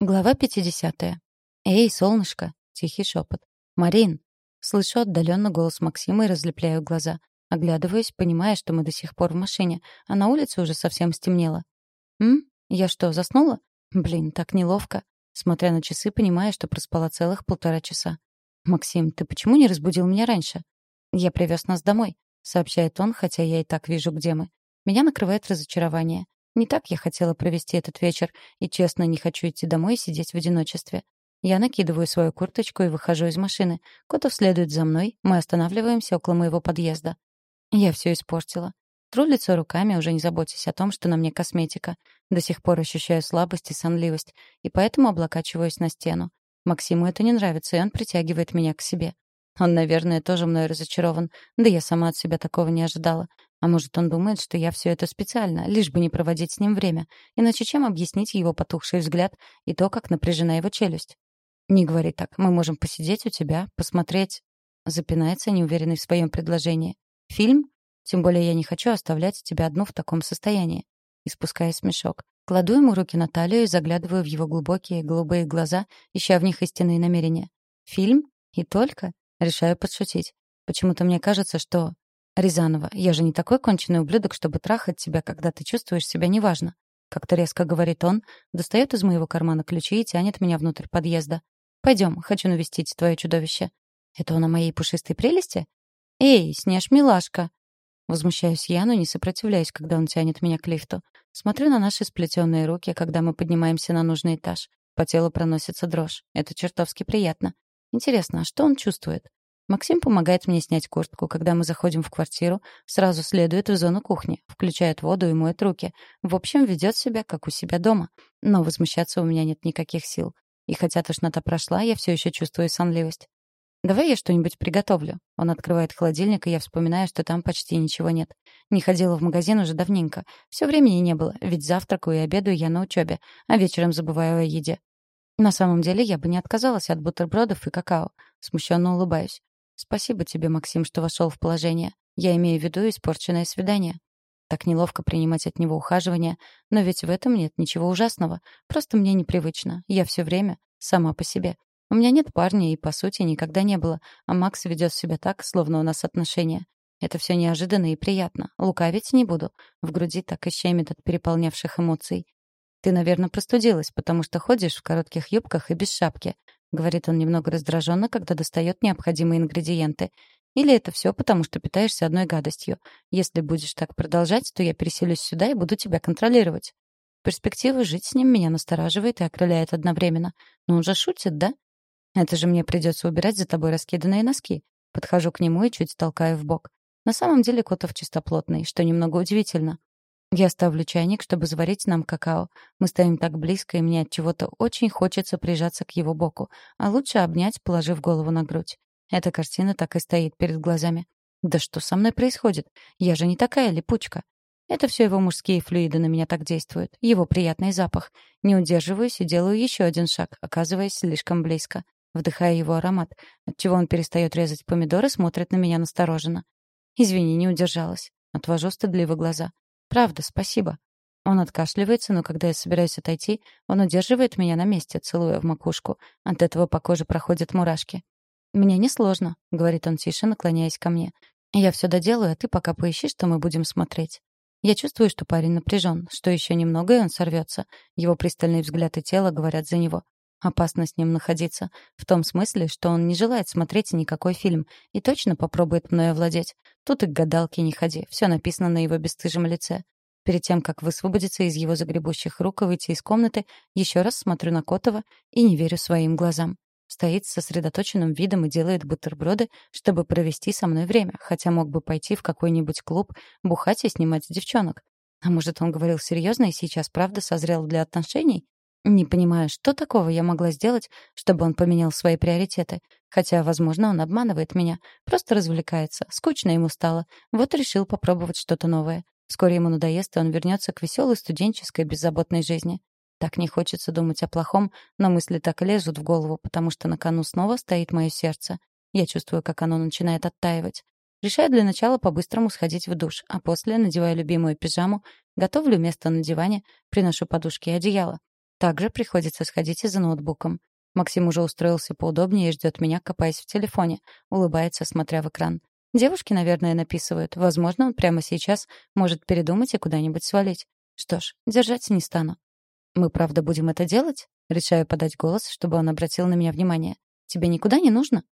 Глава 50. «Эй, солнышко!» — тихий шепот. «Марин!» Слышу отдаленно голос Максима и разлепляю глаза. Оглядываюсь, понимая, что мы до сих пор в машине, а на улице уже совсем стемнело. «М? Я что, заснула? Блин, так неловко». Смотря на часы, понимаю, что проспала целых полтора часа. «Максим, ты почему не разбудил меня раньше?» «Я привез нас домой», — сообщает он, хотя я и так вижу, где мы. Меня накрывает разочарование. Не так я хотела провести этот вечер, и, честно, не хочу идти домой и сидеть в одиночестве. Я накидываю свою курточку и выхожу из машины. Котов следует за мной, мы останавливаемся около моего подъезда. Я все испортила. Тру лицо руками, уже не заботясь о том, что на мне косметика. До сих пор ощущаю слабость и сонливость, и поэтому облокачиваюсь на стену. Максиму это не нравится, и он притягивает меня к себе. Он, наверное, тоже мной разочарован, да я сама от себя такого не ожидала. А может, он думает, что я все это специально, лишь бы не проводить с ним время. Иначе чем объяснить его потухший взгляд и то, как напряжена его челюсть? «Не говори так. Мы можем посидеть у тебя, посмотреть...» Запинается, неуверенный в своем предложении. «Фильм? Тем более я не хочу оставлять тебя одну в таком состоянии». Испуская смешок. Кладу ему руки на талию и заглядываю в его глубокие голубые глаза, ища в них истинные намерения. «Фильм? И только?» Решаю подшутить. Почему-то мне кажется, что «Рязанова, я же не такой конченый ублюдок, чтобы трахать тебя, когда ты чувствуешь себя неважно». Как-то резко говорит он, достает из моего кармана ключи и тянет меня внутрь подъезда. «Пойдем, хочу навестить твое чудовище». «Это он о моей пушистой прелести?» «Эй, снеж, милашка!» Возмущаюсь я, но не сопротивляюсь, когда он тянет меня к лифту. Смотрю на наши сплетенные руки, когда мы поднимаемся на нужный этаж. По телу проносится дрожь. Это чертовски приятно. Интересно, а что он чувствует? Максим помогает мне снять куртку. Когда мы заходим в квартиру, сразу следует в зону кухни, включает воду и моет руки. В общем, ведет себя, как у себя дома. Но возмущаться у меня нет никаких сил. И хотя тошнота прошла, я все еще чувствую сонливость. «Давай я что-нибудь приготовлю». Он открывает холодильник, и я вспоминаю, что там почти ничего нет. Не ходила в магазин уже давненько. Все времени не было, ведь завтракаю и обедаю я на учебе, а вечером забываю о еде. На самом деле я бы не отказалась от бутербродов и какао. Смущенно улыбаюсь. Спасибо тебе, Максим, что вошел в положение. Я имею в виду испорченное свидание. Так неловко принимать от него ухаживание, но ведь в этом нет ничего ужасного. Просто мне непривычно. Я все время сама по себе. У меня нет парня и, по сути, никогда не было, а Макс ведет себя так, словно у нас отношения. Это все неожиданно и приятно. Лукавить не буду. В груди так и щемит от переполнявших эмоций. Ты, наверное, простудилась, потому что ходишь в коротких юбках и без шапки. — говорит он немного раздраженно, когда достает необходимые ингредиенты. «Или это все потому, что питаешься одной гадостью. Если будешь так продолжать, то я переселюсь сюда и буду тебя контролировать». Перспектива жить с ним меня настораживает и окрыляет одновременно. Но он же шутит, да? Это же мне придется убирать за тобой раскиданные носки. Подхожу к нему и чуть толкаю в бок. На самом деле Котов чистоплотный, что немного удивительно. Я ставлю чайник, чтобы заварить нам какао. Мы стоим так близко, и мне от чего-то очень хочется прижаться к его боку, а лучше обнять, положив голову на грудь. Эта картина так и стоит перед глазами. Да что со мной происходит? Я же не такая липучка. Это все его мужские флюиды на меня так действуют. Его приятный запах. Не удерживаюсь и делаю еще один шаг, оказываясь слишком близко. Вдыхая его аромат, отчего он перестает резать помидоры, смотрит на меня настороженно. Извини, не удержалась. Отвожу стыдливо глаза. Правда, спасибо. Он откашливается, но когда я собираюсь отойти, он удерживает меня на месте, целуя в макушку. От этого по коже проходят мурашки. «Мне несложно», — говорит он тише, наклоняясь ко мне. «Я все доделаю, а ты пока поищи, что мы будем смотреть». Я чувствую, что парень напряжен, что еще немного, и он сорвется. Его пристальный взгляд и тело говорят за него. Опасно с ним находиться. В том смысле, что он не желает смотреть никакой фильм и точно попробует мной овладеть. Тут и к гадалке не ходи. Все написано на его бесстыжем лице. Перед тем, как высвободиться из его загребущих рук и выйти из комнаты, еще раз смотрю на Котова и не верю своим глазам. Стоит с сосредоточенным видом и делает бутерброды, чтобы провести со мной время, хотя мог бы пойти в какой-нибудь клуб, бухать и снимать девчонок. А может, он говорил серьезно и сейчас правда созрел для отношений? Не понимаю, что такого я могла сделать, чтобы он поменял свои приоритеты. Хотя, возможно, он обманывает меня. Просто развлекается. Скучно ему стало. Вот решил попробовать что-то новое. Вскоре ему надоест, и он вернется к веселой студенческой беззаботной жизни. Так не хочется думать о плохом, но мысли так лезут в голову, потому что на кону снова стоит мое сердце. Я чувствую, как оно начинает оттаивать. Решаю для начала по-быстрому сходить в душ, а после надеваю любимую пижаму, готовлю место на диване, приношу подушки и одеяло. Также приходится сходить и за ноутбуком. Максим уже устроился поудобнее и ждет меня, копаясь в телефоне. Улыбается, смотря в экран. Девушки, наверное, написывают. Возможно, он прямо сейчас может передумать и куда-нибудь свалить. Что ж, держать не стану. «Мы правда будем это делать?» Решаю подать голос, чтобы он обратил на меня внимание. «Тебе никуда не нужно?»